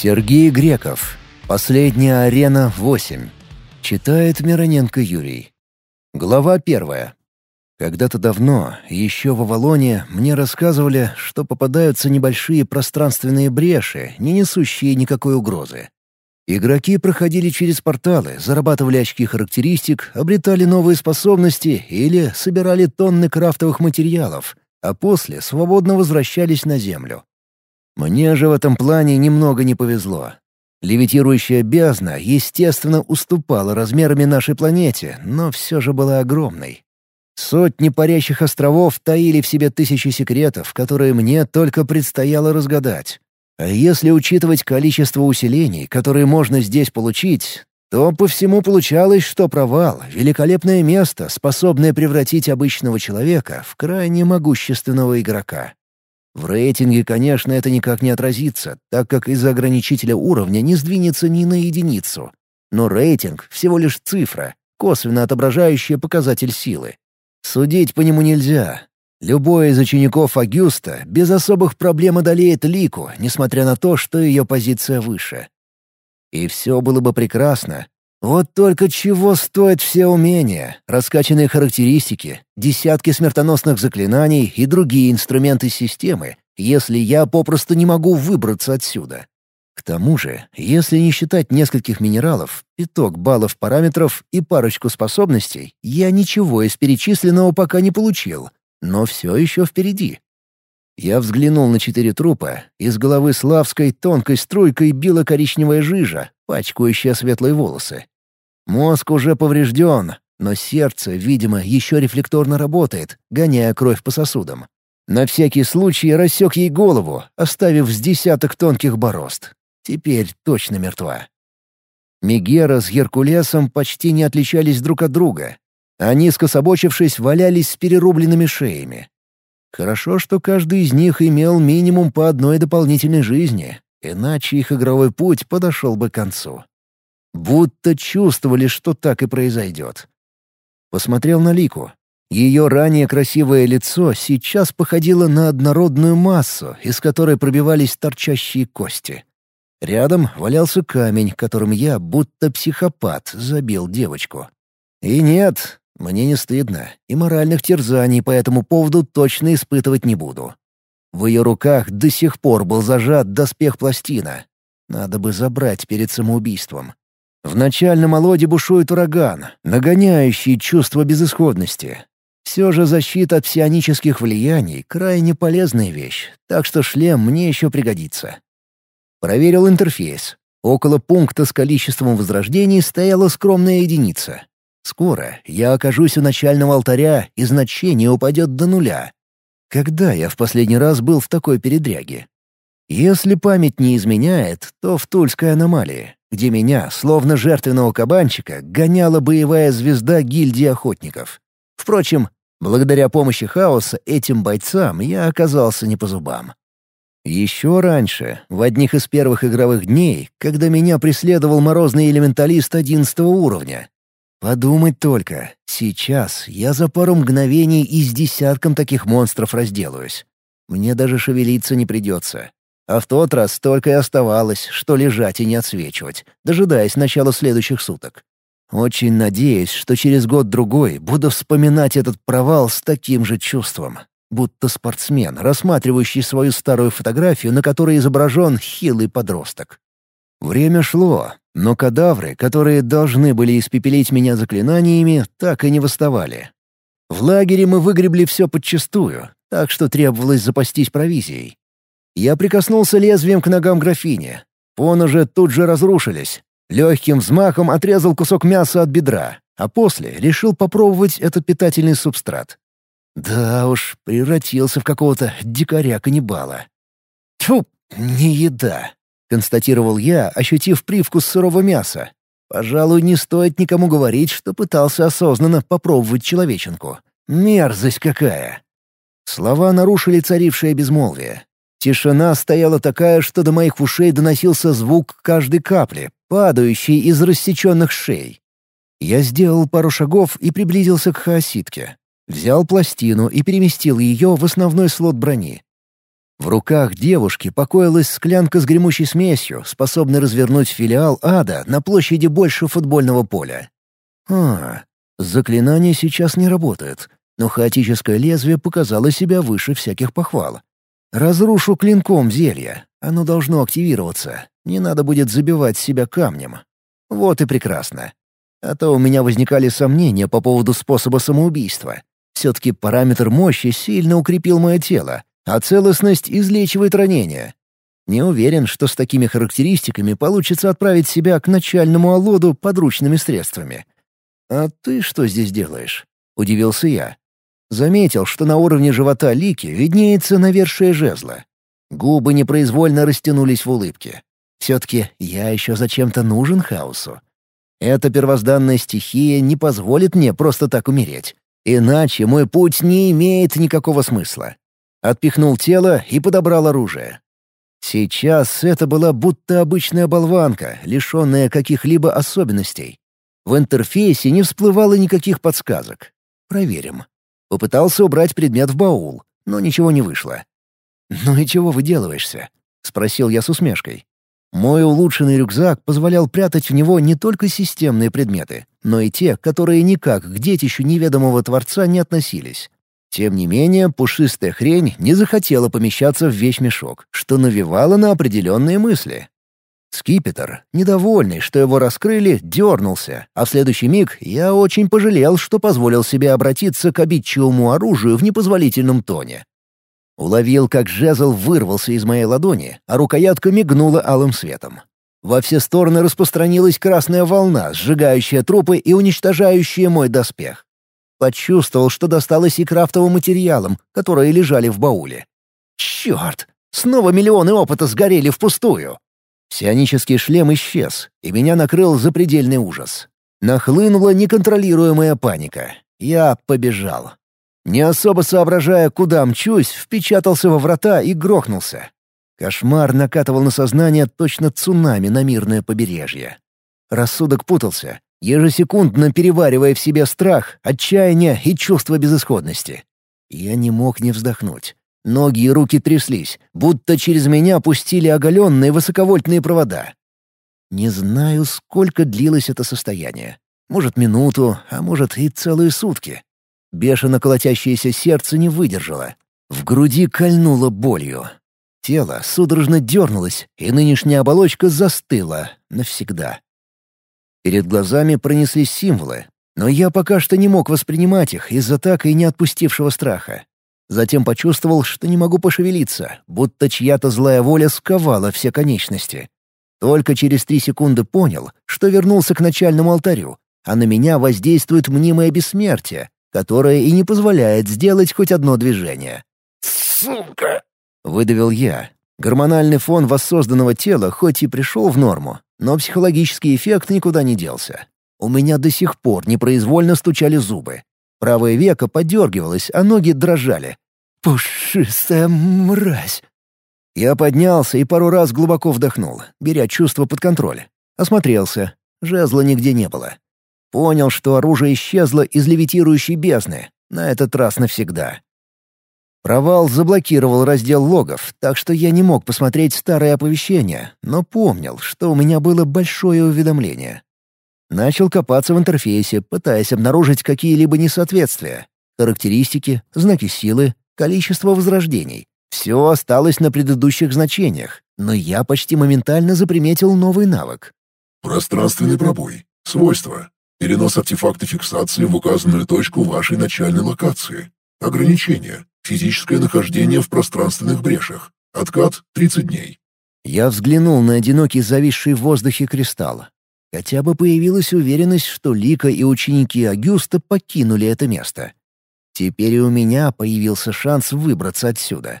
Сергей Греков. Последняя арена 8. Читает Мироненко Юрий. Глава первая. Когда-то давно, еще в Авалоне, мне рассказывали, что попадаются небольшие пространственные бреши, не несущие никакой угрозы. Игроки проходили через порталы, зарабатывали очки характеристик, обретали новые способности или собирали тонны крафтовых материалов, а после свободно возвращались на Землю. Мне же в этом плане немного не повезло. Левитирующая бездна, естественно, уступала размерами нашей планете, но все же была огромной. Сотни парящих островов таили в себе тысячи секретов, которые мне только предстояло разгадать. А если учитывать количество усилений, которые можно здесь получить, то по всему получалось, что провал — великолепное место, способное превратить обычного человека в крайне могущественного игрока. В рейтинге, конечно, это никак не отразится, так как из-за ограничителя уровня не сдвинется ни на единицу. Но рейтинг — всего лишь цифра, косвенно отображающая показатель силы. Судить по нему нельзя. Любой из учеников Агюста без особых проблем одолеет Лику, несмотря на то, что ее позиция выше. И все было бы прекрасно, вот только чего стоят все умения, раскачанные характеристики, десятки смертоносных заклинаний и другие инструменты системы, если я попросту не могу выбраться отсюда. К тому же, если не считать нескольких минералов, пяток баллов параметров и парочку способностей, я ничего из перечисленного пока не получил, но все еще впереди. Я взглянул на четыре трупа. Из головы Славской тонкой струйкой била коричневая жижа, пачкающая светлые волосы. Мозг уже поврежден, но сердце, видимо, еще рефлекторно работает, гоняя кровь по сосудам. На всякий случай рассек ей голову, оставив с десяток тонких борозд. Теперь точно мертва. Мегера с Геркулесом почти не отличались друг от друга. Они, скособочившись, валялись с перерубленными шеями. Хорошо, что каждый из них имел минимум по одной дополнительной жизни, иначе их игровой путь подошел бы к концу. Будто чувствовали, что так и произойдет. Посмотрел на Лику. Ее ранее красивое лицо сейчас походило на однородную массу, из которой пробивались торчащие кости. Рядом валялся камень, которым я, будто психопат, забил девочку. И нет, мне не стыдно, и моральных терзаний по этому поводу точно испытывать не буду. В ее руках до сих пор был зажат доспех пластина. Надо бы забрать перед самоубийством. В начальном молоде бушует ураган, нагоняющий чувство безысходности. Все же защита от псионических влияний — крайне полезная вещь, так что шлем мне еще пригодится. Проверил интерфейс. Около пункта с количеством возрождений стояла скромная единица. Скоро я окажусь у начального алтаря, и значение упадет до нуля. Когда я в последний раз был в такой передряге? Если память не изменяет, то в Тульской аномалии, где меня, словно жертвенного кабанчика, гоняла боевая звезда гильдии охотников. Впрочем, благодаря помощи хаоса этим бойцам я оказался не по зубам. Еще раньше, в одних из первых игровых дней, когда меня преследовал морозный элементалист одиннадцатого уровня, Подумать только, сейчас я за пару мгновений и с десятком таких монстров разделаюсь. Мне даже шевелиться не придется. А в тот раз только и оставалось, что лежать и не отсвечивать, дожидаясь начала следующих суток. Очень надеюсь, что через год-другой буду вспоминать этот провал с таким же чувством. Будто спортсмен, рассматривающий свою старую фотографию, на которой изображен хилый подросток. Время шло, но кадавры, которые должны были испепелить меня заклинаниями, так и не восставали. В лагере мы выгребли все подчистую, так что требовалось запастись провизией. Я прикоснулся лезвием к ногам графини. Поножи тут же разрушились. Легким взмахом отрезал кусок мяса от бедра, а после решил попробовать этот питательный субстрат. Да уж, превратился в какого-то дикаря-каннибала. Тьфу, не еда. — констатировал я, ощутив привкус сырого мяса. «Пожалуй, не стоит никому говорить, что пытался осознанно попробовать человеченку. Мерзость какая!» Слова нарушили царившее безмолвие. Тишина стояла такая, что до моих ушей доносился звук каждой капли, падающей из рассеченных шей. Я сделал пару шагов и приблизился к хаоситке. Взял пластину и переместил ее в основной слот брони. В руках девушки покоилась склянка с гремучей смесью, способной развернуть филиал ада на площади больше футбольного поля. А, заклинание сейчас не работает, но хаотическое лезвие показало себя выше всяких похвал. Разрушу клинком зелье, оно должно активироваться, не надо будет забивать себя камнем. Вот и прекрасно. А то у меня возникали сомнения по поводу способа самоубийства. Все-таки параметр мощи сильно укрепил мое тело, а целостность излечивает ранения. Не уверен, что с такими характеристиками получится отправить себя к начальному Алоду подручными средствами. «А ты что здесь делаешь?» — удивился я. Заметил, что на уровне живота Лики виднеется навершие жезла. Губы непроизвольно растянулись в улыбке. Все-таки я еще зачем-то нужен хаосу. Эта первозданная стихия не позволит мне просто так умереть. Иначе мой путь не имеет никакого смысла. Отпихнул тело и подобрал оружие. Сейчас это была будто обычная болванка, лишенная каких-либо особенностей. В интерфейсе не всплывало никаких подсказок. Проверим. Попытался убрать предмет в баул, но ничего не вышло. «Ну и чего выделываешься?» — спросил я с усмешкой. Мой улучшенный рюкзак позволял прятать в него не только системные предметы, но и те, которые никак к детищу неведомого Творца не относились. Тем не менее, пушистая хрень не захотела помещаться в вещмешок, что навевало на определенные мысли. Скипетр, недовольный, что его раскрыли, дернулся, а в следующий миг я очень пожалел, что позволил себе обратиться к обидчивому оружию в непозволительном тоне. Уловил, как жезл вырвался из моей ладони, а рукоятка мигнула алым светом. Во все стороны распространилась красная волна, сжигающая трупы и уничтожающая мой доспех. Почувствовал, что досталось и крафтовым материалам, которые лежали в бауле. Черт! Снова миллионы опыта сгорели впустую. Псионический шлем исчез, и меня накрыл запредельный ужас. Нахлынула неконтролируемая паника. Я побежал. Не особо соображая, куда мчусь, впечатался во врата и грохнулся. Кошмар накатывал на сознание точно цунами на мирное побережье. Рассудок путался, ежесекундно переваривая в себе страх, отчаяние и чувство безысходности. Я не мог не вздохнуть. Ноги и руки тряслись, будто через меня пустили оголенные высоковольтные провода. Не знаю, сколько длилось это состояние. Может, минуту, а может и целые сутки. Бешено колотящееся сердце не выдержало. В груди кольнуло болью. Тело судорожно дернулось, и нынешняя оболочка застыла навсегда. Перед глазами пронеслись символы, но я пока что не мог воспринимать их из-за так и не отпустившего страха. Затем почувствовал, что не могу пошевелиться, будто чья-то злая воля сковала все конечности. Только через три секунды понял, что вернулся к начальному алтарю, а на меня воздействует мнимое бессмертие, которое и не позволяет сделать хоть одно движение. «Сука!» — выдавил я. Гормональный фон воссозданного тела хоть и пришел в норму, но психологический эффект никуда не делся. У меня до сих пор непроизвольно стучали зубы. Правое веко подергивалось, а ноги дрожали. «Пушистая мразь!» Я поднялся и пару раз глубоко вдохнул, беря чувство под контроль. Осмотрелся. Жезла нигде не было. Понял, что оружие исчезло из левитирующей бездны, на этот раз навсегда. Провал заблокировал раздел логов, так что я не мог посмотреть старое оповещение, но помнил, что у меня было большое уведомление. Начал копаться в интерфейсе, пытаясь обнаружить какие-либо несоответствия. Характеристики, знаки силы, количество возрождений. Все осталось на предыдущих значениях, но я почти моментально заприметил новый навык. Пространственный пробой. Свойства. Перенос артефакта фиксации в указанную точку вашей начальной локации. Ограничение. Физическое нахождение в пространственных брешах. Откат — 30 дней. Я взглянул на одинокий зависший в воздухе кристалл. Хотя бы появилась уверенность, что Лика и ученики Агюста покинули это место. Теперь и у меня появился шанс выбраться отсюда.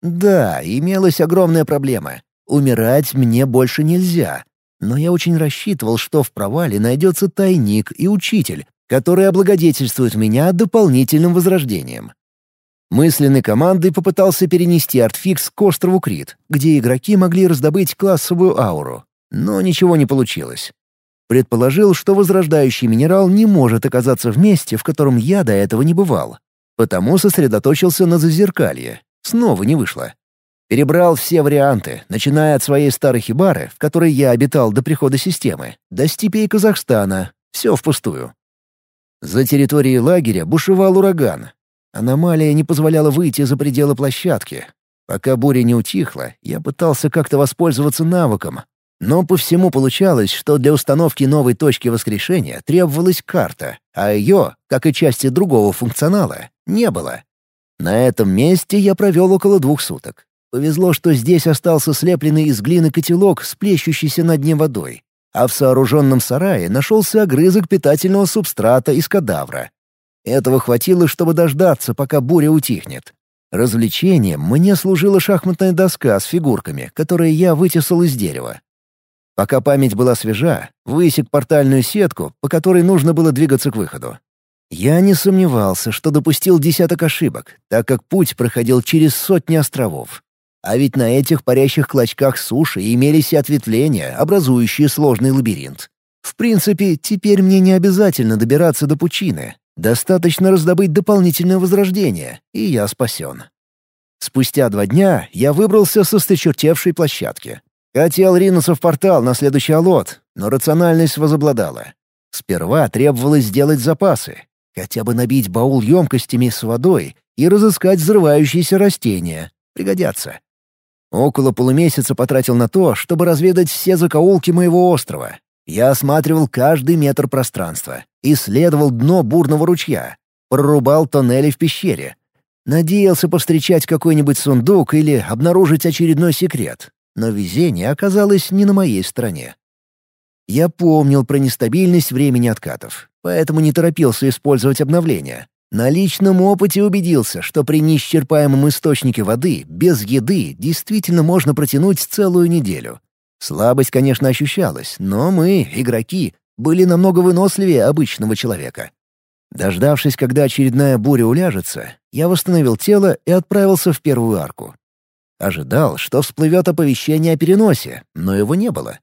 Да, имелась огромная проблема. Умирать мне больше нельзя, но я очень рассчитывал, что в провале найдется тайник и учитель, который облагодетельствует меня дополнительным возрождением. Мысленной командой попытался перенести артфикс к острову Крит, где игроки могли раздобыть классовую ауру. Но ничего не получилось. Предположил, что возрождающий минерал не может оказаться в месте, в котором я до этого не бывал. Потому сосредоточился на зазеркалье. Снова не вышло. Перебрал все варианты, начиная от своей старой хибары, в которой я обитал до прихода системы, до степей Казахстана. Все впустую. За территорией лагеря бушевал ураган. Аномалия не позволяла выйти за пределы площадки. Пока буря не утихла, я пытался как-то воспользоваться навыком. Но по всему получалось, что для установки новой точки воскрешения требовалась карта, а ее, как и части другого функционала, не было. На этом месте я провел около двух суток. Повезло, что здесь остался слепленный из глины котелок с плещущейся на дне водой, а в сооруженном сарае нашелся огрызок питательного субстрата из кадавра. Этого хватило, чтобы дождаться, пока буря утихнет. Развлечением мне служила шахматная доска с фигурками, которые я вытесал из дерева. Пока память была свежа, высек портальную сетку, по которой нужно было двигаться к выходу. Я не сомневался, что допустил десяток ошибок, так как путь проходил через сотни островов. А ведь на этих парящих клочках суши имелись и ответвления, образующие сложный лабиринт. В принципе, теперь мне не обязательно добираться до пучины. Достаточно раздобыть дополнительное возрождение, и я спасен. Спустя два дня я выбрался со сточертевшей площадки. Хотел ринуться в портал на следующий алот, но рациональность возобладала. Сперва требовалось сделать запасы, хотя бы набить баул емкостями с водой и разыскать взрывающиеся растения. Пригодятся. Около полумесяца потратил на то, чтобы разведать все закоулки моего острова. Я осматривал каждый метр пространства, исследовал дно бурного ручья, прорубал тоннели в пещере. Надеялся повстречать какой-нибудь сундук или обнаружить очередной секрет, но везение оказалось не на моей стороне. Я помнил про нестабильность времени откатов, поэтому не торопился использовать обновления. На личном опыте убедился, что при неисчерпаемом источнике воды без еды действительно можно протянуть целую неделю. Слабость, конечно, ощущалась, но мы, игроки, были намного выносливее обычного человека. Дождавшись, когда очередная буря уляжется, я восстановил тело и отправился в первую арку. Ожидал, что всплывет оповещение о переносе, но его не было.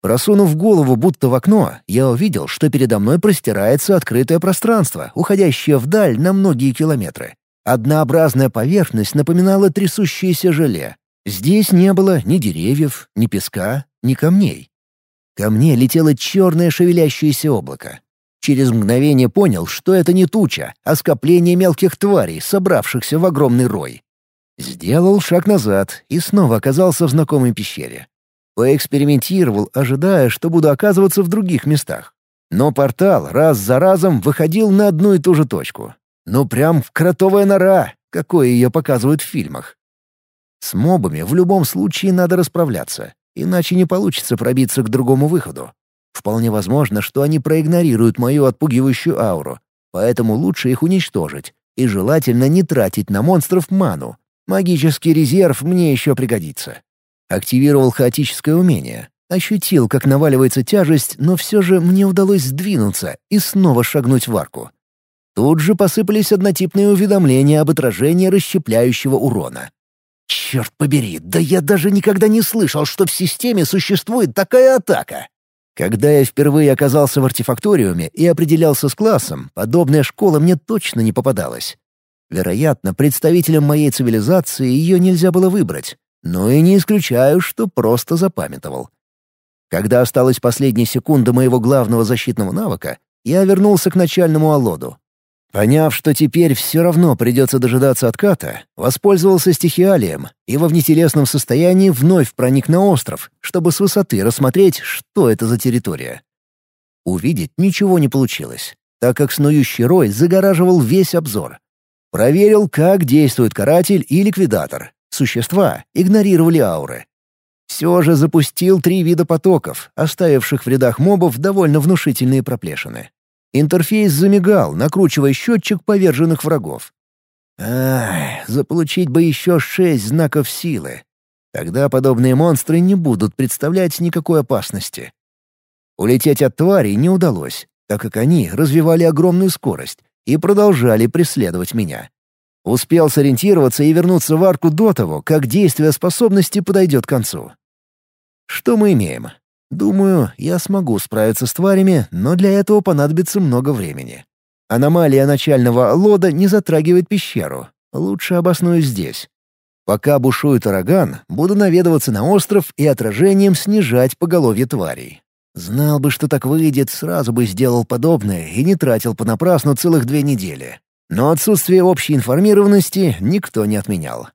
Просунув голову будто в окно, я увидел, что передо мной простирается открытое пространство, уходящее вдаль на многие километры. Однообразная поверхность напоминала трясущееся желе. Здесь не было ни деревьев, ни песка, ни камней. Ко мне летело черное шевелящееся облако. Через мгновение понял, что это не туча, а скопление мелких тварей, собравшихся в огромный рой. Сделал шаг назад и снова оказался в знакомой пещере. Поэкспериментировал, ожидая, что буду оказываться в других местах. Но портал раз за разом выходил на одну и ту же точку. Ну прям в кротовая нора, какое ее показывают в фильмах. С мобами в любом случае надо расправляться, иначе не получится пробиться к другому выходу. Вполне возможно, что они проигнорируют мою отпугивающую ауру, поэтому лучше их уничтожить и желательно не тратить на монстров ману. Магический резерв мне еще пригодится. Активировал хаотическое умение. Ощутил, как наваливается тяжесть, но все же мне удалось сдвинуться и снова шагнуть в арку. Тут же посыпались однотипные уведомления об отражении расщепляющего урона. Черт побери, да я даже никогда не слышал, что в системе существует такая атака. Когда я впервые оказался в артефакториуме и определялся с классом, подобная школа мне точно не попадалась. Вероятно, представителям моей цивилизации ее нельзя было выбрать, но и не исключаю, что просто запамятовал. Когда осталась последняя секунда моего главного защитного навыка, я вернулся к начальному Аллоду. Поняв, что теперь все равно придется дожидаться отката, воспользовался стихиалием и во внетелесном состоянии вновь проник на остров, чтобы с высоты рассмотреть, что это за территория. Увидеть ничего не получилось, так как снующий рой загораживал весь обзор. Проверил, как действует каратель и ликвидатор, Существа игнорировали ауры. Все же запустил три вида потоков, оставивших в рядах мобов довольно внушительные проплешины. Интерфейс замигал, накручивая счетчик поверженных врагов. Ах, заполучить бы еще шесть знаков силы. Тогда подобные монстры не будут представлять никакой опасности. Улететь от тварей не удалось, так как они развивали огромную скорость и продолжали преследовать меня. Успел сориентироваться и вернуться в арку до того, как действие способности подойдет к концу. Что мы имеем? Думаю, я смогу справиться с тварями, но для этого понадобится много времени. Аномалия начального лода не затрагивает пещеру. Лучше обосную здесь. Пока бушует ураган, буду наведываться на остров и отражением снижать поголовье тварей. Знал бы, что так выйдет, сразу бы сделал подобное и не тратил понапрасну целых две недели. Но отсутствие общей информированности никто не отменял.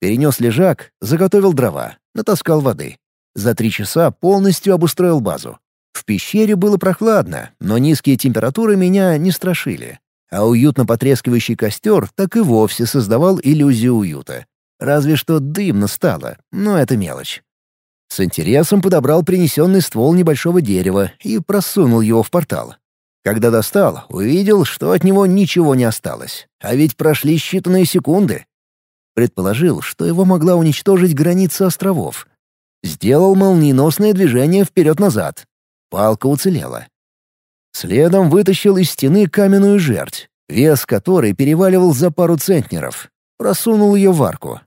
Перенес лежак, заготовил дрова, натаскал воды. За три часа полностью обустроил базу. В пещере было прохладно, но низкие температуры меня не страшили. А уютно потрескивающий костер так и вовсе создавал иллюзию уюта. Разве что дымно стало, но это мелочь. С интересом подобрал принесенный ствол небольшого дерева и просунул его в портал. Когда достал, увидел, что от него ничего не осталось. А ведь прошли считанные секунды. Предположил, что его могла уничтожить граница островов. Сделал молниеносное движение вперед-назад. Палка уцелела. Следом вытащил из стены каменную жерть, вес которой переваливал за пару центнеров. Просунул ее в арку.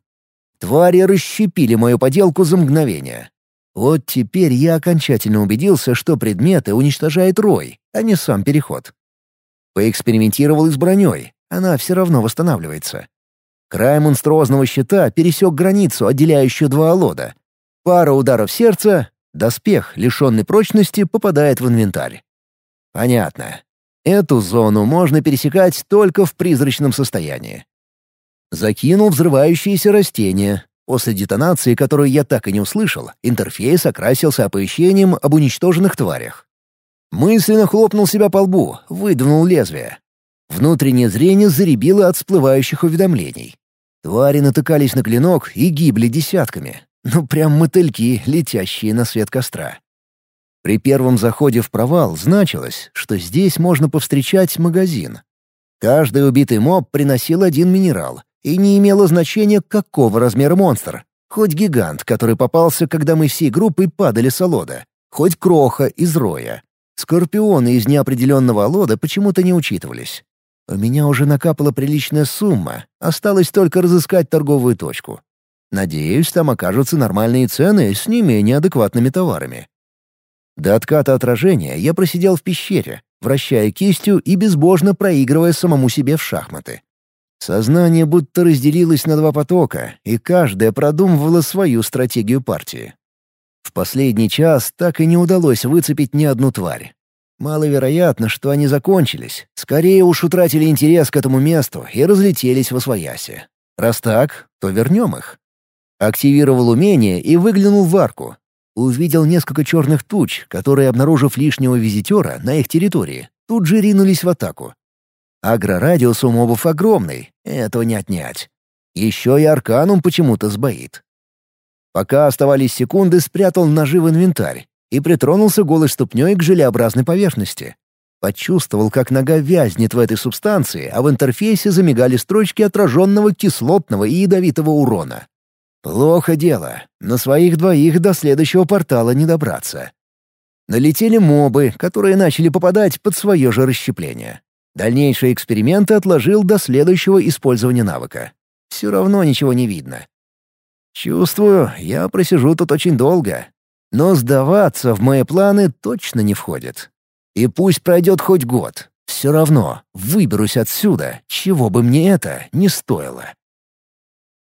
Твари расщепили мою поделку за мгновение. Вот теперь я окончательно убедился, что предметы уничтожает рой, а не сам переход. Поэкспериментировал с броней, она все равно восстанавливается. Край монструозного щита пересек границу, отделяющую два алода. Пара ударов сердца, доспех, лишенный прочности, попадает в инвентарь. Понятно. Эту зону можно пересекать только в призрачном состоянии. Закинул взрывающиеся растения, После детонации, которую я так и не услышал, интерфейс окрасился оповещением об уничтоженных тварях. Мысленно хлопнул себя по лбу, выдвинул лезвие. Внутреннее зрение заребило от всплывающих уведомлений. Твари натыкались на клинок и гибли десятками. Ну, прям мотыльки, летящие на свет костра. При первом заходе в провал значилось, что здесь можно повстречать магазин. Каждый убитый моб приносил один минерал, и не имело значения, какого размера монстр. Хоть гигант, который попался, когда мы всей группой падали с Алода, хоть кроха из роя. Скорпионы из неопределенного Алода почему-то не учитывались. У меня уже накапала приличная сумма, осталось только разыскать торговую точку. Надеюсь, там окажутся нормальные цены с не менее адекватными товарами. До отката отражения я просидел в пещере, вращая кистью и безбожно проигрывая самому себе в шахматы. Сознание будто разделилось на два потока, и каждая продумывала свою стратегию партии. В последний час так и не удалось выцепить ни одну тварь. Маловероятно, что они закончились. Скорее уж утратили интерес к этому месту и разлетелись во свояси. Раз так, то вернем их. Активировал умение и выглянул в арку. Увидел несколько черных туч, которые, обнаружив лишнего визитера на их территории, тут же ринулись в атаку. Агрорадиус у мобов огромный, этого не отнять. Еще и Арканум почему-то сбоит. Пока оставались секунды, спрятал ножи в инвентарь и притронулся голой ступней к желеобразной поверхности. Почувствовал, как нога вязнет в этой субстанции, а в интерфейсе замигали строчки отраженного кислотного и ядовитого урона. Плохо дело. На своих двоих до следующего портала не добраться. Налетели мобы, которые начали попадать под свое же расщепление. Дальнейшие эксперименты отложил до следующего использования навыка. Все равно ничего не видно. Чувствую, я просижу тут очень долго. Но сдаваться в мои планы точно не входит. И пусть пройдет хоть год. Все равно выберусь отсюда, чего бы мне это не стоило.